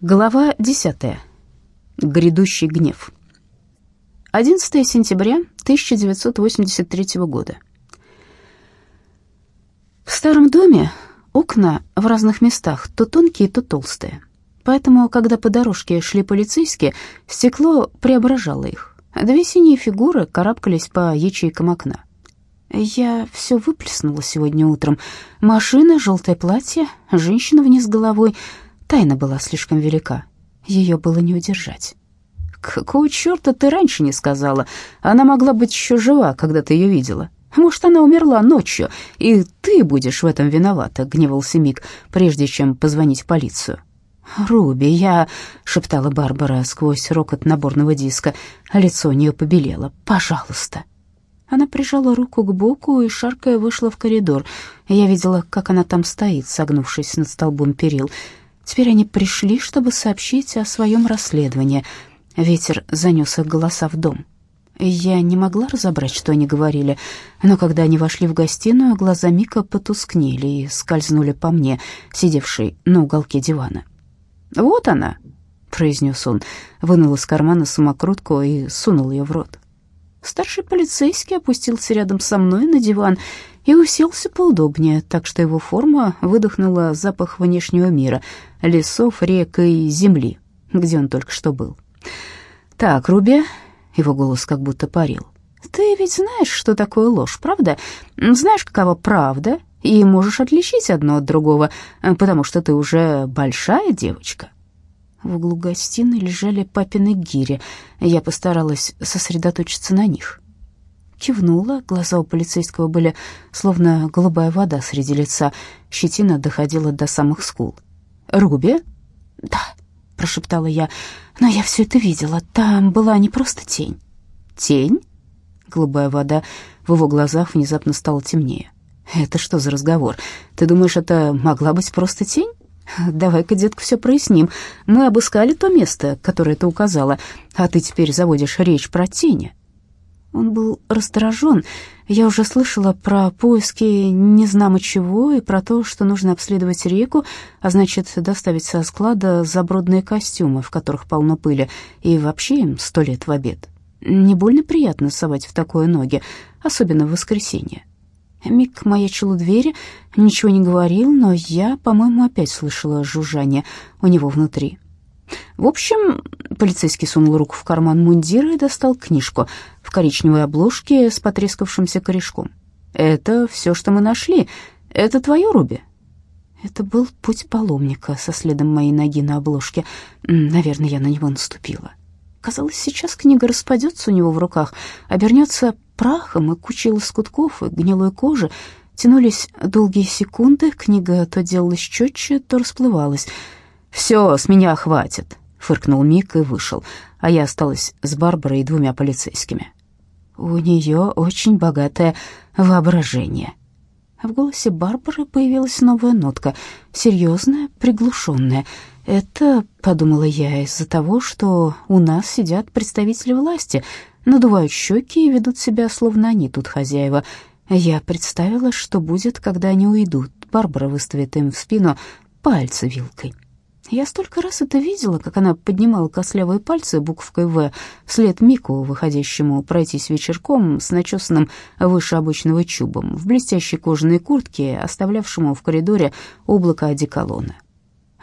Глава 10. Грядущий гнев. 11 сентября 1983 года. В старом доме окна в разных местах то тонкие, то толстые. Поэтому, когда по дорожке шли полицейские, стекло преображало их. Две синие фигуры карабкались по ячейкам окна. Я все выплеснула сегодня утром. Машина, желтое платье, женщина вниз головой — Тайна была слишком велика, ее было не удержать. «Какого черта ты раньше не сказала? Она могла быть еще жива, когда ты ее видела. Может, она умерла ночью, и ты будешь в этом виновата», — гневался Мик, прежде чем позвонить в полицию. «Руби, я...» — шептала Барбара сквозь рокот наборного диска, лицо у нее побелело. «Пожалуйста». Она прижала руку к боку и, шаркая, вышла в коридор. Я видела, как она там стоит, согнувшись над столбом перил. Теперь они пришли, чтобы сообщить о своем расследовании. Ветер занес их голоса в дом. Я не могла разобрать, что они говорили, но когда они вошли в гостиную, глаза Мика потускнели и скользнули по мне, сидевшей на уголке дивана. «Вот она», — произнес он, вынул из кармана самокрутку и сунул ее в рот. Старший полицейский опустился рядом со мной на диван и уселся поудобнее, так что его форма выдохнула запах внешнего мира, лесов, рек и земли, где он только что был. «Так, Руби», — его голос как будто парил, — «ты ведь знаешь, что такое ложь, правда? Знаешь, какова правда, и можешь отличить одно от другого, потому что ты уже большая девочка». В углу гостиной лежали папины гири. Я постаралась сосредоточиться на них. Кивнула, глаза у полицейского были словно голубая вода среди лица, щетина доходила до самых скул. «Руби?» «Да», — прошептала я, — «но я все это видела. Там была не просто тень». «Тень?» Голубая вода в его глазах внезапно стала темнее. «Это что за разговор? Ты думаешь, это могла быть просто тень?» «Давай-ка, детка, все проясним. Мы обыскали то место, которое ты указала, а ты теперь заводишь речь про тени». Он был раздражен. Я уже слышала про поиски незнамо чего и про то, что нужно обследовать реку, а значит, доставить со склада забродные костюмы, в которых полно пыли, и вообще им сто лет в обед. Не больно приятно совать в такое ноги, особенно в воскресенье. Мик маячил у двери, ничего не говорил, но я, по-моему, опять слышала жужжание у него внутри. В общем, полицейский сунул руку в карман мундира и достал книжку в коричневой обложке с потрескавшимся корешком. «Это все, что мы нашли. Это твое, Руби?» Это был путь паломника со следом моей ноги на обложке. Наверное, я на него наступила. Казалось, сейчас книга распадется у него в руках, обернется прахом и кучей лоскутков и гнилой кожи. Тянулись долгие секунды, книга то делалась четче, то расплывалась. «Все, с меня хватит», — фыркнул Мик и вышел, а я осталась с Барбарой и двумя полицейскими. «У нее очень богатое воображение». В голосе Барбары появилась новая нотка, серьезная, приглушенная. «Это, — подумала я, — из-за того, что у нас сидят представители власти, надувают щеки и ведут себя, словно они тут хозяева. Я представила, что будет, когда они уйдут. Барбара выставит им в спину пальцы вилкой». Я столько раз это видела, как она поднимала костлявые пальцы буквой «В» вслед Мику, выходящему пройтись вечерком с начесанным выше обычного чубом, в блестящей кожаной куртке, оставлявшему в коридоре облако одеколона.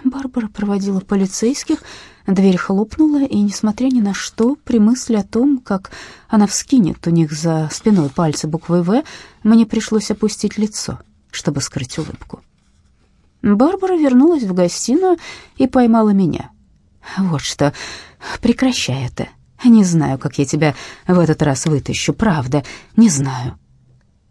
Барбара проводила полицейских, дверь хлопнула, и, несмотря ни на что, при мысли о том, как она вскинет у них за спиной пальцы буквой «В», мне пришлось опустить лицо, чтобы скрыть улыбку. Барбара вернулась в гостиную и поймала меня. «Вот что, прекращай это. Не знаю, как я тебя в этот раз вытащу, правда, не знаю».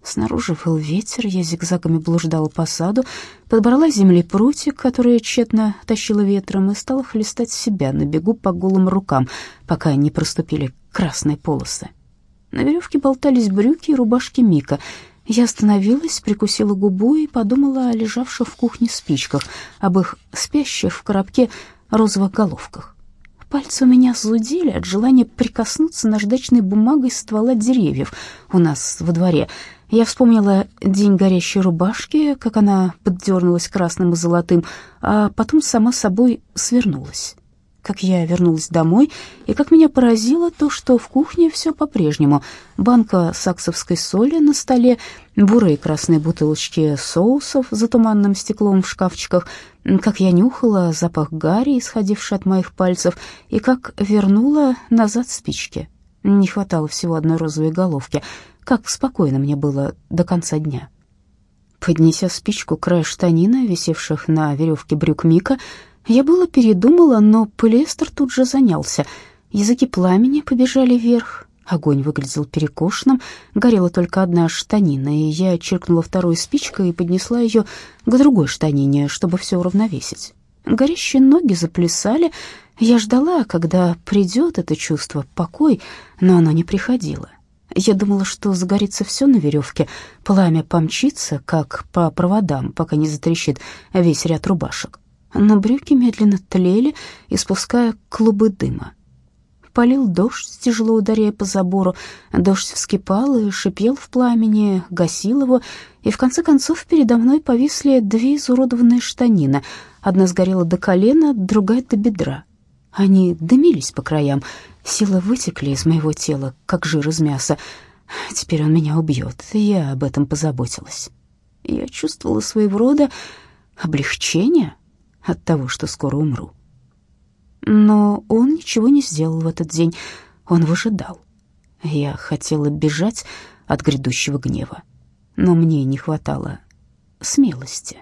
Снаружи выл ветер, я зигзагами блуждала по саду, подобрала с земли прутик, который тщетно тащила ветром, и стала хлестать себя на бегу по голым рукам, пока не проступили красные полосы. На веревке болтались брюки и рубашки Мика — я остановилась, прикусила губу и подумала о лежавших в кухне спичках, об их спящих в коробке розовых головках. Пальцы у меня зудели от желания прикоснуться наждачной бумагой ствола деревьев у нас во дворе. Я вспомнила день горящей рубашки, как она поддернулась красным и золотым, а потом сама собой свернулась. Как я вернулась домой, и как меня поразило то, что в кухне все по-прежнему. Банка саксовской соли на столе, бурые красные бутылочки соусов за туманным стеклом в шкафчиках, как я нюхала запах гари, исходивший от моих пальцев, и как вернула назад спички. Не хватало всего одной розовой головки. Как спокойно мне было до конца дня. Поднеся спичку к краю штанина, висевших на веревке брюк Мика, я было передумала, но полиэстер тут же занялся. Языки пламени побежали вверх. Огонь выглядел перекошенным, горела только одна штанина, и я чиркнула второй спичкой и поднесла ее к другой штанине, чтобы все уравновесить. Горящие ноги заплясали. Я ждала, когда придет это чувство, покой, но оно не приходило. Я думала, что загорится все на веревке, пламя помчится, как по проводам, пока не затрещит весь ряд рубашек но брюки медленно тлели, испуская клубы дыма. Полил дождь, тяжело ударяя по забору. Дождь вскипал и шипел в пламени, гасил его, и в конце концов передо мной повисли две изуродованные штанины. Одна сгорела до колена, другая до бедра. Они дымились по краям, силы вытекли из моего тела, как жир из мяса. Теперь он меня убьет, я об этом позаботилась. Я чувствовала своего рода облегчение — от того, что скоро умру. Но он ничего не сделал в этот день, он выжидал. Я хотела бежать от грядущего гнева, но мне не хватало смелости.